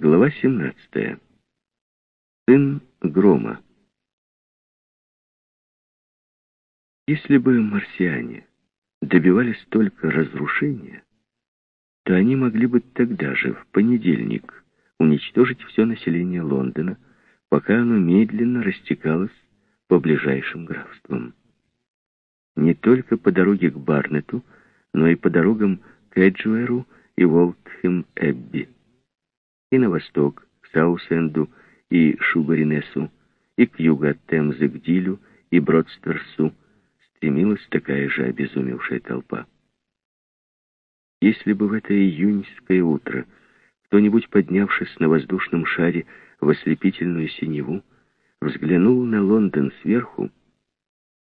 Глава 17. Сын Грома. Если бы марсиане добивались только разрушения, то они могли бы тогда же, в понедельник, уничтожить все население Лондона, пока оно медленно растекалось по ближайшим графствам. Не только по дороге к Барнету, но и по дорогам к Эджуэру и Волтхэм-Эбби и на восток, к Саусенду и Шугаринесу, и к югу от Темзы к Дилю и Бродстерсу стремилась такая же обезумевшая толпа. Если бы в это июньское утро кто-нибудь, поднявшись на воздушном шаре в ослепительную синеву, взглянул на Лондон сверху,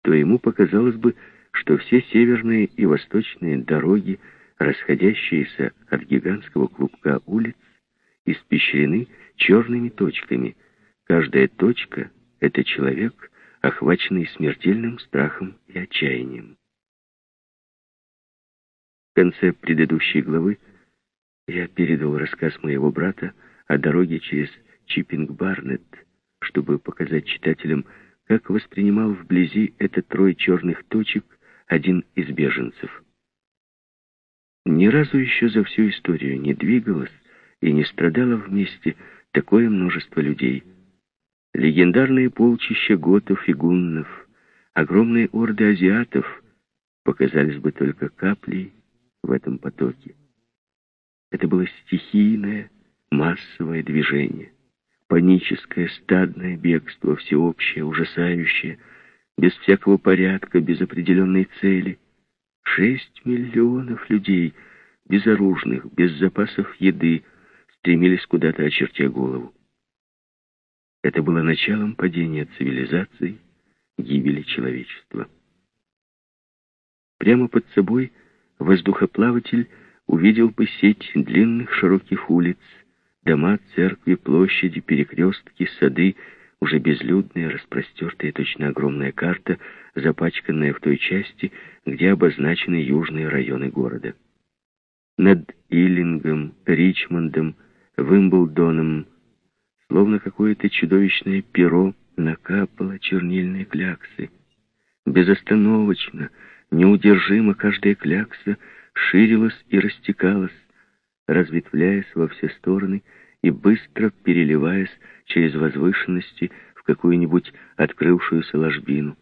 то ему показалось бы, что все северные и восточные дороги, расходящиеся от гигантского клубка улиц, испещрены черными точками. Каждая точка — это человек, охваченный смертельным страхом и отчаянием. В конце предыдущей главы я передал рассказ моего брата о дороге через Чиппинг-Барнетт, чтобы показать читателям, как воспринимал вблизи этот трое черных точек один из беженцев. Ни разу еще за всю историю не двигалась и не страдало вместе такое множество людей. Легендарные полчища готов и гуннов, огромные орды азиатов показались бы только каплей в этом потоке. Это было стихийное, массовое движение, паническое, стадное бегство, всеобщее, ужасающее, без всякого порядка, без определенной цели. Шесть миллионов людей, безоружных, без запасов еды, стремились куда-то, очертя голову. Это было началом падения цивилизации, гибели человечества. Прямо под собой воздухоплаватель увидел бы сеть длинных широких улиц, дома, церкви, площади, перекрестки, сады, уже безлюдные, распростертые, точно огромная карта, запачканная в той части, где обозначены южные районы города. Над Иллингом, Ричмондом, Вимблдоном, словно какое-то чудовищное перо, накапало чернильные кляксы. Безостановочно, неудержимо каждая клякса ширилась и растекалась, разветвляясь во все стороны и быстро переливаясь через возвышенности в какую-нибудь открывшуюся ложбину.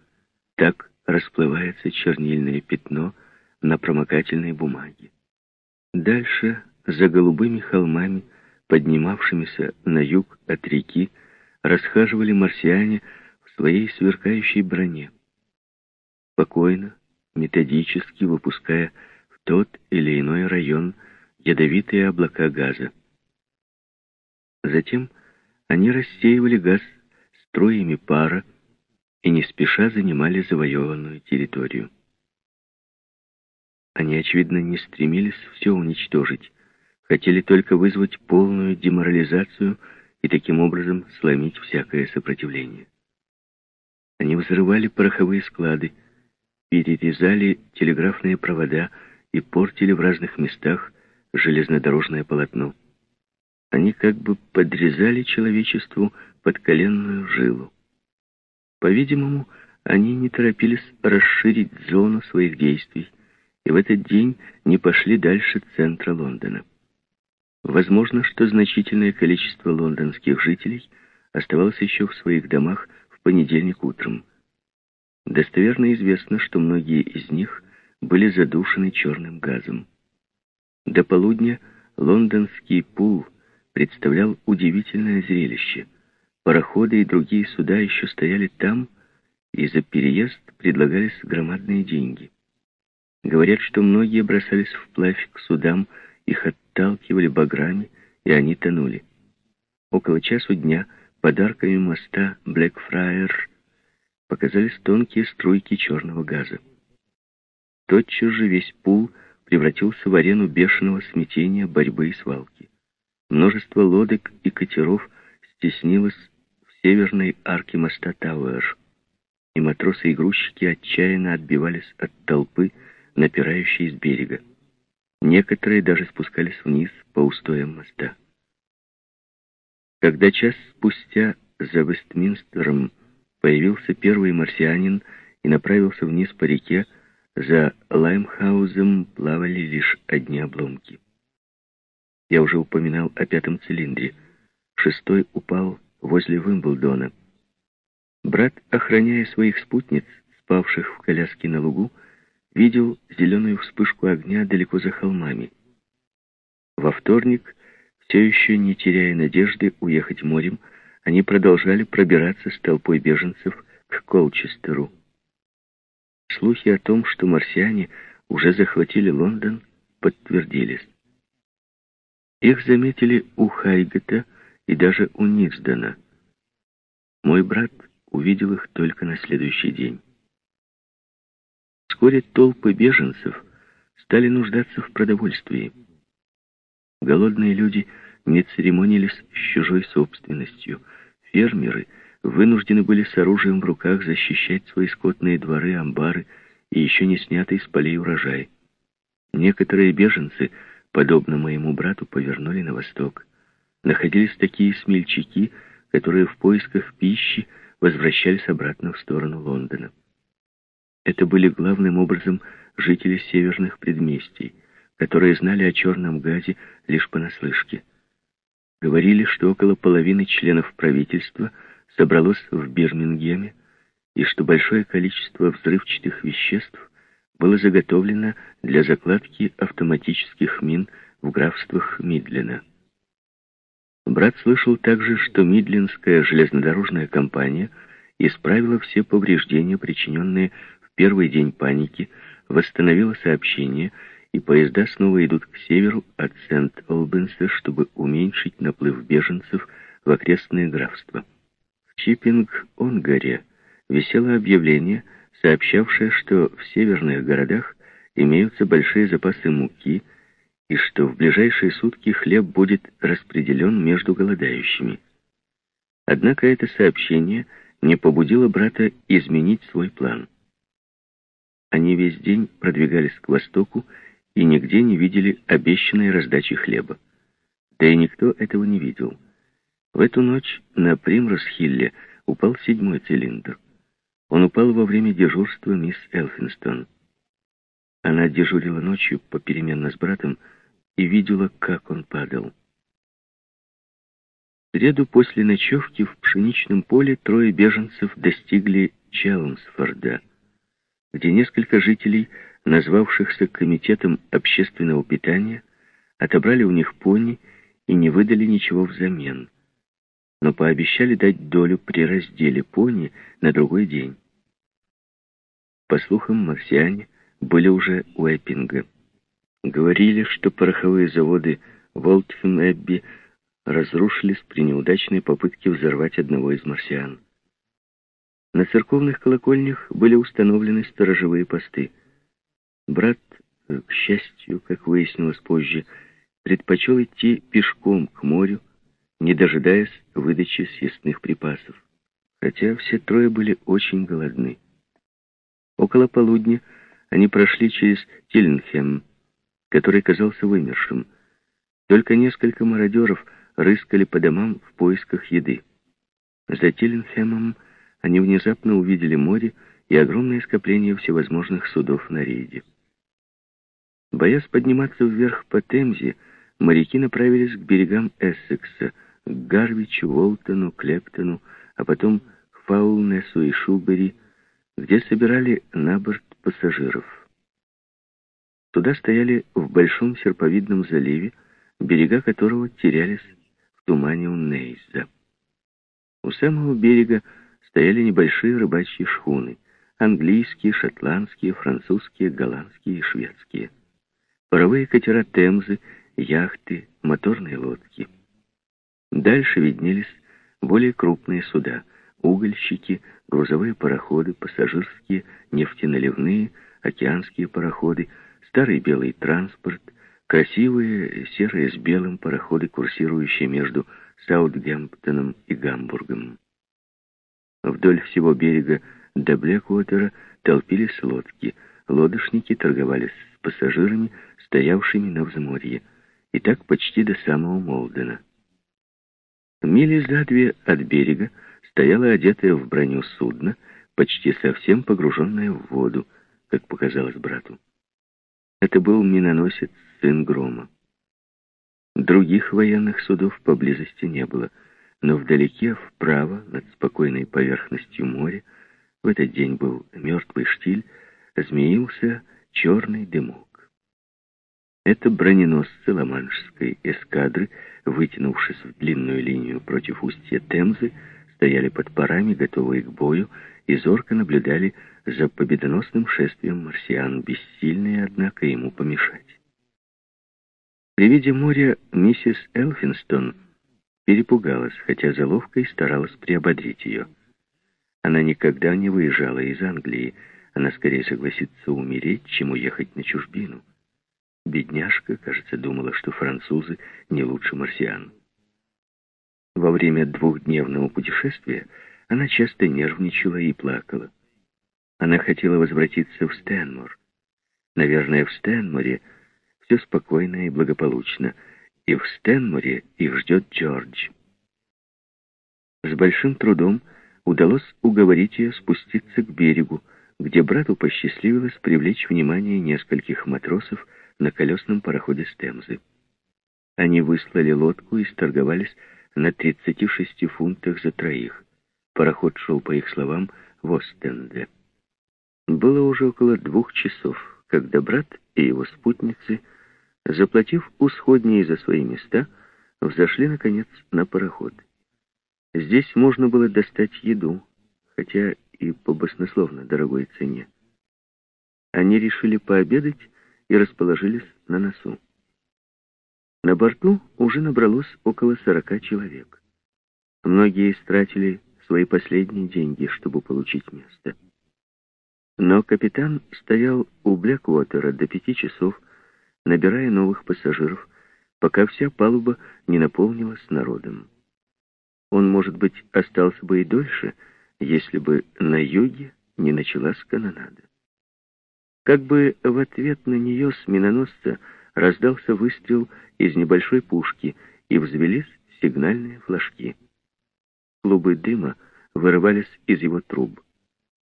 Так расплывается чернильное пятно на промокательной бумаге. Дальше, за голубыми холмами, поднимавшимися на юг от реки, расхаживали марсиане в своей сверкающей броне. Спокойно, методически выпуская в тот или иной район ядовитые облака газа. Затем они рассеивали газ струями пара и не спеша занимали завоеванную территорию. Они, очевидно, не стремились все уничтожить, хотели только вызвать полную деморализацию и таким образом сломить всякое сопротивление. Они взрывали пороховые склады, перерезали телеграфные провода и портили в разных местах железнодорожное полотно. Они как бы подрезали человечеству подколенную жилу. По-видимому, они не торопились расширить зону своих действий и в этот день не пошли дальше центра Лондона. Возможно, что значительное количество лондонских жителей оставалось еще в своих домах в понедельник утром. Достоверно известно, что многие из них были задушены черным газом. До полудня лондонский пул представлял удивительное зрелище. Пароходы и другие суда еще стояли там, и за переезд предлагались громадные деньги. Говорят, что многие бросались вплавь к судам, их отталкивали баграми, и они тонули. Около часу дня подарками моста Блэкфраер показались тонкие струйки черного газа. Тотчас же весь пул превратился в арену бешеного смятения, борьбы и свалки. Множество лодок и катеров стеснилось в северной арке моста Тауэр, и матросы и грузчики отчаянно отбивались от толпы, напирающей с берега. Некоторые даже спускались вниз по устоям моста. Когда час спустя за Вестминстером появился первый марсианин и направился вниз по реке, за Лаймхаузом плавали лишь одни обломки. Я уже упоминал о пятом цилиндре. Шестой упал возле Вимблдона. Брат, охраняя своих спутниц, спавших в коляске на лугу, видел зеленую вспышку огня далеко за холмами. Во вторник, все еще не теряя надежды уехать морем, они продолжали пробираться с толпой беженцев к Колчестеру. Слухи о том, что марсиане уже захватили Лондон, подтвердились. Их заметили у Хайгета и даже у Низдена. Мой брат увидел их только на следующий день. Вскоре толпы беженцев стали нуждаться в продовольствии. Голодные люди не церемонились с чужой собственностью. Фермеры вынуждены были с оружием в руках защищать свои скотные дворы, амбары и еще не снятый с полей урожай. Некоторые беженцы, подобно моему брату, повернули на восток. Находились такие смельчаки, которые в поисках пищи возвращались обратно в сторону Лондона. Это были главным образом жители северных предместий, которые знали о черном газе лишь понаслышке. Говорили, что около половины членов правительства собралось в Бирмингеме, и что большое количество взрывчатых веществ было заготовлено для закладки автоматических мин в графствах Мидлина. Брат слышал также, что Мидлинская железнодорожная компания исправила все повреждения, причиненные первый день паники восстановила сообщение, и поезда снова идут к северу от Сент-Олбенса, чтобы уменьшить наплыв беженцев в окрестные графства. В Чиппинг-Онгаре висело объявление, сообщавшее, что в северных городах имеются большие запасы муки и что в ближайшие сутки хлеб будет распределен между голодающими. Однако это сообщение не побудило брата изменить свой план. Они весь день продвигались к востоку и нигде не видели обещанной раздачи хлеба. Да и никто этого не видел. В эту ночь на Примрос-Хилле упал седьмой цилиндр. Он упал во время дежурства мисс Элфинстон. Она дежурила ночью попеременно с братом и видела, как он падал. В среду после ночевки в пшеничном поле трое беженцев достигли Челмсфорда — где несколько жителей, назвавшихся Комитетом общественного питания, отобрали у них пони и не выдали ничего взамен, но пообещали дать долю при разделе пони на другой день. По слухам, марсиане были уже у Эппинга. Говорили, что пороховые заводы Волтфен-Эбби разрушились при неудачной попытке взорвать одного из марсиан. На церковных колокольнях были установлены сторожевые посты. Брат, к счастью, как выяснилось позже, предпочел идти пешком к морю, не дожидаясь выдачи съестных припасов, хотя все трое были очень голодны. Около полудня они прошли через Тильнхем, который казался вымершим. Только несколько мародеров рыскали по домам в поисках еды. За Тильнхемом они внезапно увидели море и огромное скопление всевозможных судов на рейде. Боясь подниматься вверх по Темзе, моряки направились к берегам Эссекса, к Гарвичу, Уолтону, Клептону, а потом к Фаулнесу и Шубери, где собирали на борт пассажиров. Туда стояли в большом серповидном заливе, берега которого терялись в тумане у Нейза. У самого берега стояли небольшие рыбачьи шхуны. Английские, шотландские, французские, голландские и шведские. Паровые катера Темзы, яхты, моторные лодки. Дальше виднелись более крупные суда. Угольщики, грузовые пароходы, пассажирские, нефтеналивные, океанские пароходы, старый белый транспорт, красивые серые с белым пароходы, курсирующие между Саутгемптоном и Гамбургом. Вдоль всего берега до Блекуотера толпились лодки. Лодочники торговались с пассажирами, стоявшими на взморье. И так почти до самого Молдена. Мили за две от берега стояло одетое в броню судно, почти совсем погруженное в воду, как показалось брату. Это был миноносец «Сын Грома». Других военных судов поблизости не было, но вдалеке, вправо, над спокойной поверхностью моря, в этот день был мертвый штиль, змеился черный дымок. Это броненосцы Ла-Маншской эскадры, вытянувшись в длинную линию против устья Темзы, стояли под парами, готовые к бою, и зорко наблюдали за победоносным шествием марсиан, бессильные, однако, ему помешать. При виде моря миссис Элфинстон перепугалась, хотя заловкой старалась приободрить ее. Она никогда не выезжала из Англии, она скорее согласится умереть, чем уехать на чужбину. Бедняжка, кажется, думала, что французы не лучше марсиан. Во время двухдневного путешествия она часто нервничала и плакала. Она хотела возвратиться в Стэнмор. Наверное, в Стэнморе все спокойно и благополучно, и в Стэнморе их ждет Джордж. С большим трудом удалось уговорить ее спуститься к берегу, где брату посчастливилось привлечь внимание нескольких матросов на колесном пароходе с Темзы. Они выслали лодку и сторговались на 36 фунтах за троих. Пароход шел, по их словам, в Остенде. Было уже около двух часов, когда брат и его спутницы, заплатив усходнее за свои места, взошли, наконец, на пароход. Здесь можно было достать еду, хотя и по баснословно дорогой цене. Они решили пообедать и расположились на носу. На борту уже набралось около сорока человек. Многие истратили свои последние деньги, чтобы получить место. Но капитан стоял у Блэквотера до пяти часов, набирая новых пассажиров, пока вся палуба не наполнилась народом. Он, может быть, остался бы и дольше, если бы на юге не началась канонада. Как бы в ответ на нее с миноносца раздался выстрел из небольшой пушки, и взвелись сигнальные флажки. Клубы дыма вырывались из его труб.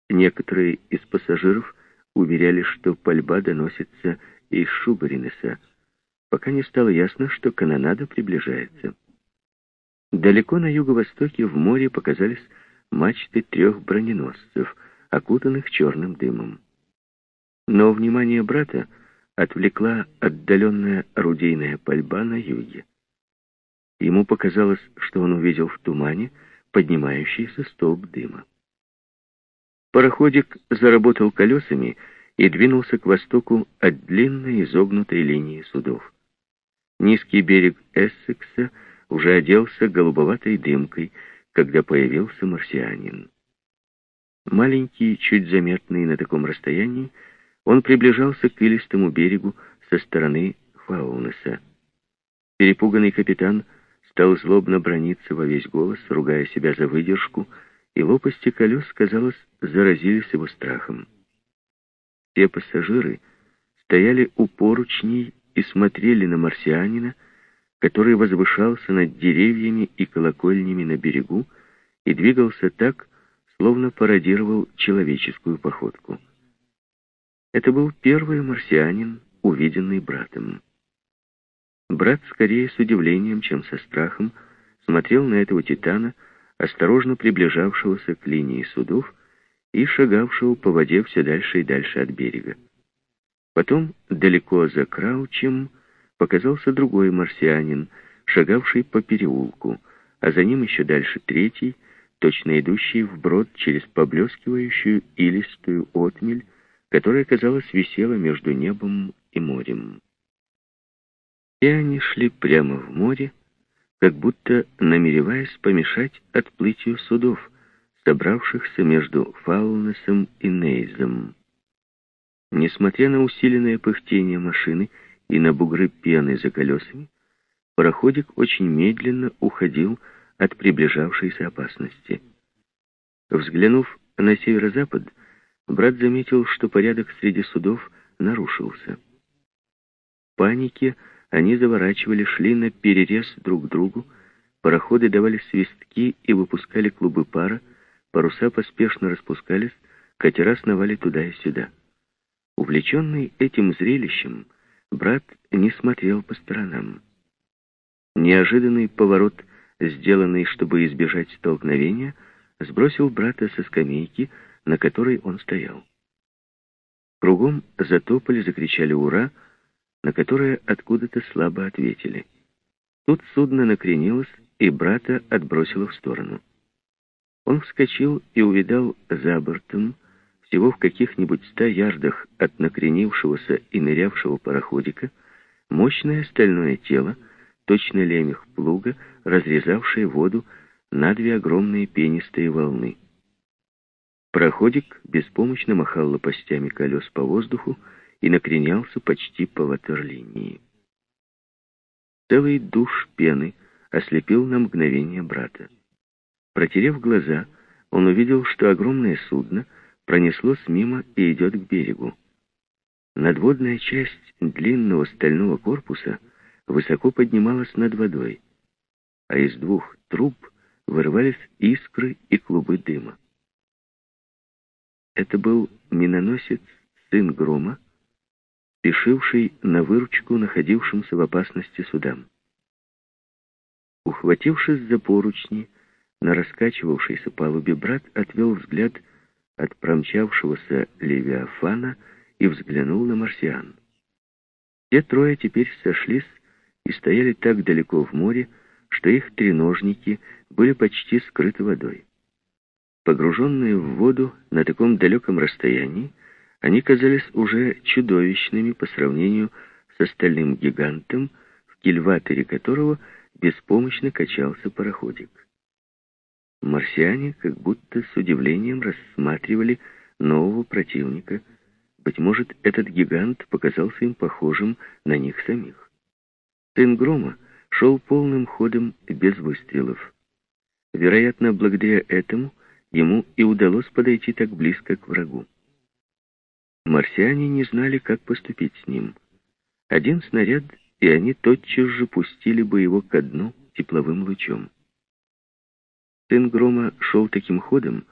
Некоторые из пассажиров уверяли, что пальба доносится из Шубаринеса, пока не стало ясно, что канонада приближается. Далеко на юго-востоке в море показались мачты трех броненосцев, окутанных черным дымом. Но внимание брата отвлекла отдаленная орудийная пальба на юге. Ему показалось, что он увидел в тумане поднимающийся столб дыма. Пароходик заработал колесами и двинулся к востоку от длинной изогнутой линии судов. Низкий берег Эссекса уже оделся голубоватой дымкой, когда появился марсианин. Маленький, чуть заметный на таком расстоянии, он приближался к илистому берегу со стороны Фаунеса. Перепуганный капитан стал злобно брониться во весь голос, ругая себя за выдержку, и лопасти колес, казалось, заразились его страхом. Все пассажиры стояли у поручней и смотрели на марсианина, который возвышался над деревьями и колокольнями на берегу и двигался так, словно пародировал человеческую походку. Это был первый марсианин, увиденный братом. Брат скорее с удивлением, чем со страхом, смотрел на этого титана, осторожно приближавшегося к линии судов и шагавшего по воде все дальше и дальше от берега. Потом, далеко за Краучем, показался другой марсианин, шагавший по переулку, а за ним еще дальше третий, точно идущий вброд через поблескивающую илистую отмель, которая, казалось, висела между небом и морем. И они шли прямо в море, как будто намереваясь помешать отплытию судов, собравшихся между Фаунесом и Нейзом. Несмотря на усиленное пыхтение машины и на бугры пены за колесами, пароходик очень медленно уходил от приближавшейся опасности. Взглянув на северо-запад, брат заметил, что порядок среди судов нарушился. В панике они заворачивали, шли на перерез друг другу, Пароходы давали свистки и выпускали клубы пара, паруса поспешно распускались, катера сновали туда и сюда. Увлеченный этим зрелищем, брат не смотрел по сторонам. Неожиданный поворот, сделанный, чтобы избежать столкновения, сбросил брата со скамейки, на которой он стоял. Кругом затопали, закричали «Ура!», на которое откуда-то слабо ответили. Тут судно накренилось, и брата отбросило в сторону. Он вскочил и увидал за бортом, всего в каких-нибудь ста ярдах от накренившегося и нырявшего пароходика, мощное стальное тело, точно лемех плуга, разрезавшее воду на две огромные пенистые волны. Проходик беспомощно махал лопастями колес по воздуху и накренялся почти по ватерлинии. Целый душ пены ослепил на мгновение брата. Протерев глаза, он увидел, что огромное судно пронеслось мимо и идет к берегу. Надводная часть длинного стального корпуса высоко поднималась над водой, а из двух труб вырывались искры и клубы дыма. Это был миноносец, сын Грома, спешивший на выручку находившимся в опасности судам. Ухватившись за поручни, на раскачивавшейся палубе брат отвел взгляд от промчавшегося Левиафана и взглянул на марсиан. Те трое теперь сошлись и стояли так далеко в море, что их треножники были почти скрыты водой. Погруженные в воду на таком далеком расстоянии, они казались уже чудовищными по сравнению с остальным гигантом, в кильваторе которого беспомощно качался пароходик. Марсиане как будто с удивлением рассматривали нового противника. Быть может, этот гигант показался им похожим на них самих. Сын Грома шел полным ходом без выстрелов. Вероятно, благодаря этому ему и удалось подойти так близко к врагу. Марсиане не знали, как поступить с ним. Один снаряд, и они тотчас же пустили бы его ко дну тепловым лучом. Сын Грома шел таким ходом,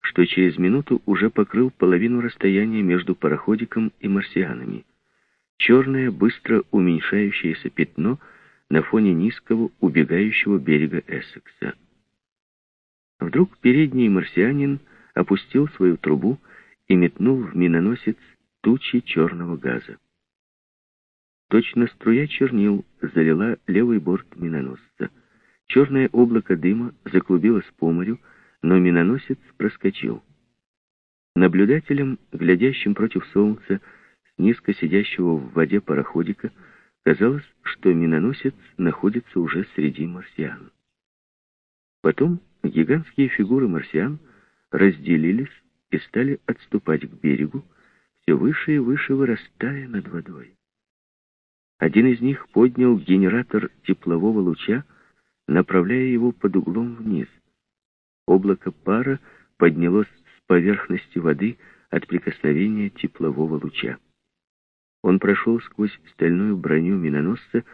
что через минуту уже покрыл половину расстояния между пароходиком и марсианами. Черное, быстро уменьшающееся пятно на фоне низкого, убегающего берега Эссекса. Вдруг передний марсианин опустил свою трубу и метнул в миноносец тучи черного газа. Точно струя чернил залила левый борт миноносца. Черное облако дыма заклубилось по морю, но миноносец проскочил. Наблюдателям, глядящим против солнца, с низко сидящего в воде пароходика, казалось, что миноносец находится уже среди марсиан. Потом гигантские фигуры марсиан разделились и стали отступать к берегу, все выше и выше вырастая над водой. Один из них поднял генератор теплового луча, направляя его под углом вниз. Облако пара поднялось с поверхности воды от прикосновения теплового луча. Он прошел сквозь стальную броню миноносца,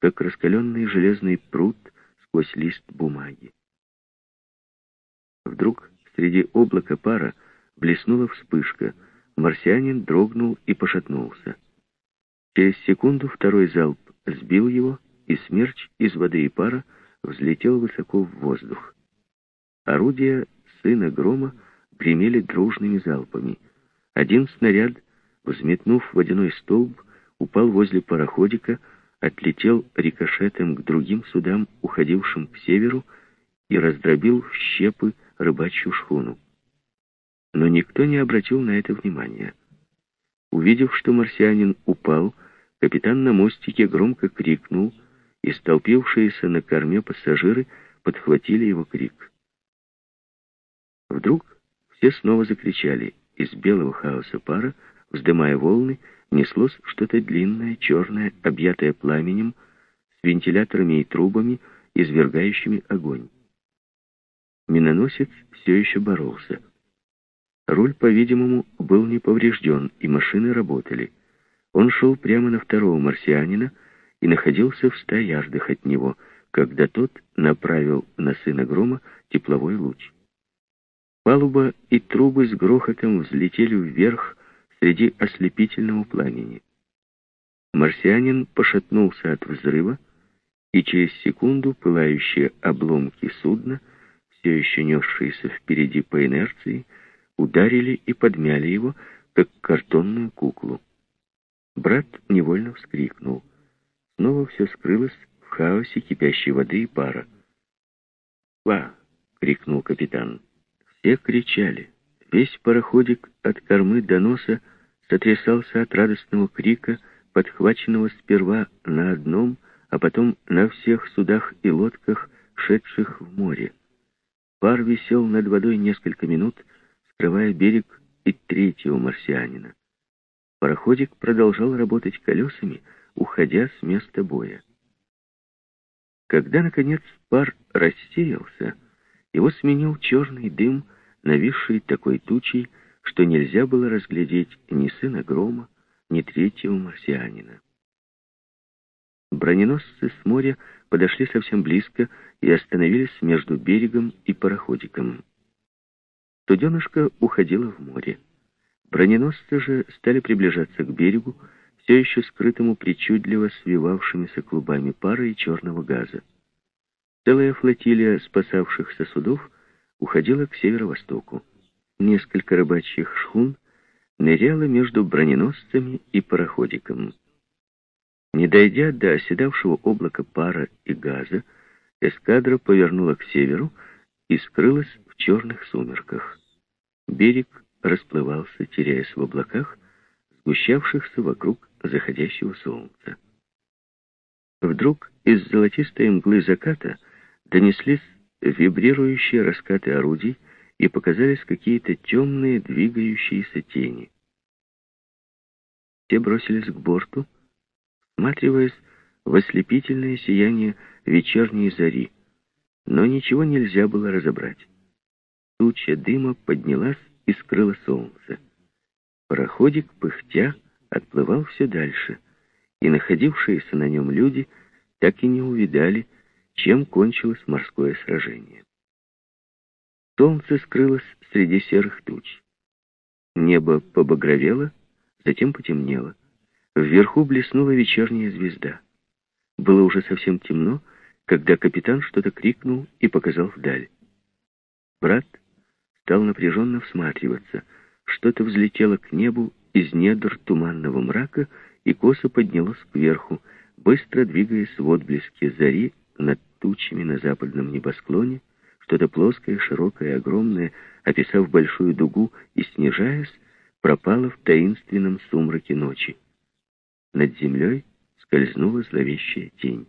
как раскаленный железный пруд сквозь лист бумаги. Вдруг среди облака пара блеснула вспышка. Марсианин дрогнул и пошатнулся. Через секунду второй залп сбил его, и смерч из воды и пара взлетел высоко в воздух. Орудия сына грома гремели дружными залпами. Один снаряд, взметнув водяной столб, упал возле пароходика, отлетел рикошетом к другим судам, уходившим к северу, и раздробил в щепы рыбачью шхуну. Но никто не обратил на это внимания. Увидев, что марсианин упал, капитан на мостике громко крикнул, и столпившиеся на корме пассажиры подхватили его крик. Вдруг все снова закричали. Из белого хаоса пара, вздымая волны, неслось что-то длинное, черное, объятое пламенем, с вентиляторами и трубами, извергающими огонь. Миноносец все еще боролся. Руль, по-видимому, был не поврежден, и машины работали. Он шел прямо на второго марсианина и находился в ста ярдах от него, когда тот направил на сына грома тепловой луч. Палуба и трубы с грохотом взлетели вверх среди ослепительного пламени. Марсианин пошатнулся от взрыва, и через секунду пылающие обломки судна, все еще несшиеся впереди по инерции, ударили и подмяли его, как картонную куклу. Брат невольно вскрикнул. Снова все скрылось в хаосе кипящей воды и пара. «Ва!» — крикнул капитан. Все кричали. Весь пароходик от кормы до носа сотрясался от радостного крика, подхваченного сперва на одном, а потом на всех судах и лодках, шедших в море. Пар висел над водой несколько минут, скрывая берег и третьего марсианина. Пароходик продолжал работать колесами, уходя с места боя. Когда, наконец, пар рассеялся, его сменил черный дым, нависший такой тучей, что нельзя было разглядеть ни сына грома, ни третьего марсианина. Броненосцы с моря подошли совсем близко и остановились между берегом и пароходиком. Студенышко уходило в море. Броненосцы же стали приближаться к берегу, все еще скрытому причудливо свивавшимися клубами пара и черного газа. Целая флотилия спасавшихся судов уходила к северо-востоку. Несколько рыбачьих шхун ныряло между броненосцами и пароходиком. Не дойдя до оседавшего облака пара и газа, эскадра повернула к северу и скрылась в черных сумерках. Берег расплывался, теряясь в облаках, сгущавшихся вокруг заходящего солнца. Вдруг из золотистой мглы заката донеслись вибрирующие раскаты орудий и показались какие-то темные двигающиеся тени. Те бросились к борту, всматриваясь в ослепительное сияние вечерней зари, но ничего нельзя было разобрать. Туча дыма поднялась и скрыла солнце. Пароходик, пыхтя, отплывал все дальше, и находившиеся на нем люди так и не увидали, чем кончилось морское сражение. Солнце скрылось среди серых туч. Небо побагровело, затем потемнело. Вверху блеснула вечерняя звезда. Было уже совсем темно, когда капитан что-то крикнул и показал вдаль. Брат стал напряженно всматриваться. Что-то взлетело к небу из недр туманного мрака и косо поднялось кверху, быстро двигаясь в отблеске зари над тучами на западном небосклоне, что-то плоское, широкое, огромное, описав большую дугу и снижаясь, пропало в таинственном сумраке ночи. Над землей скользнула зловещая тень.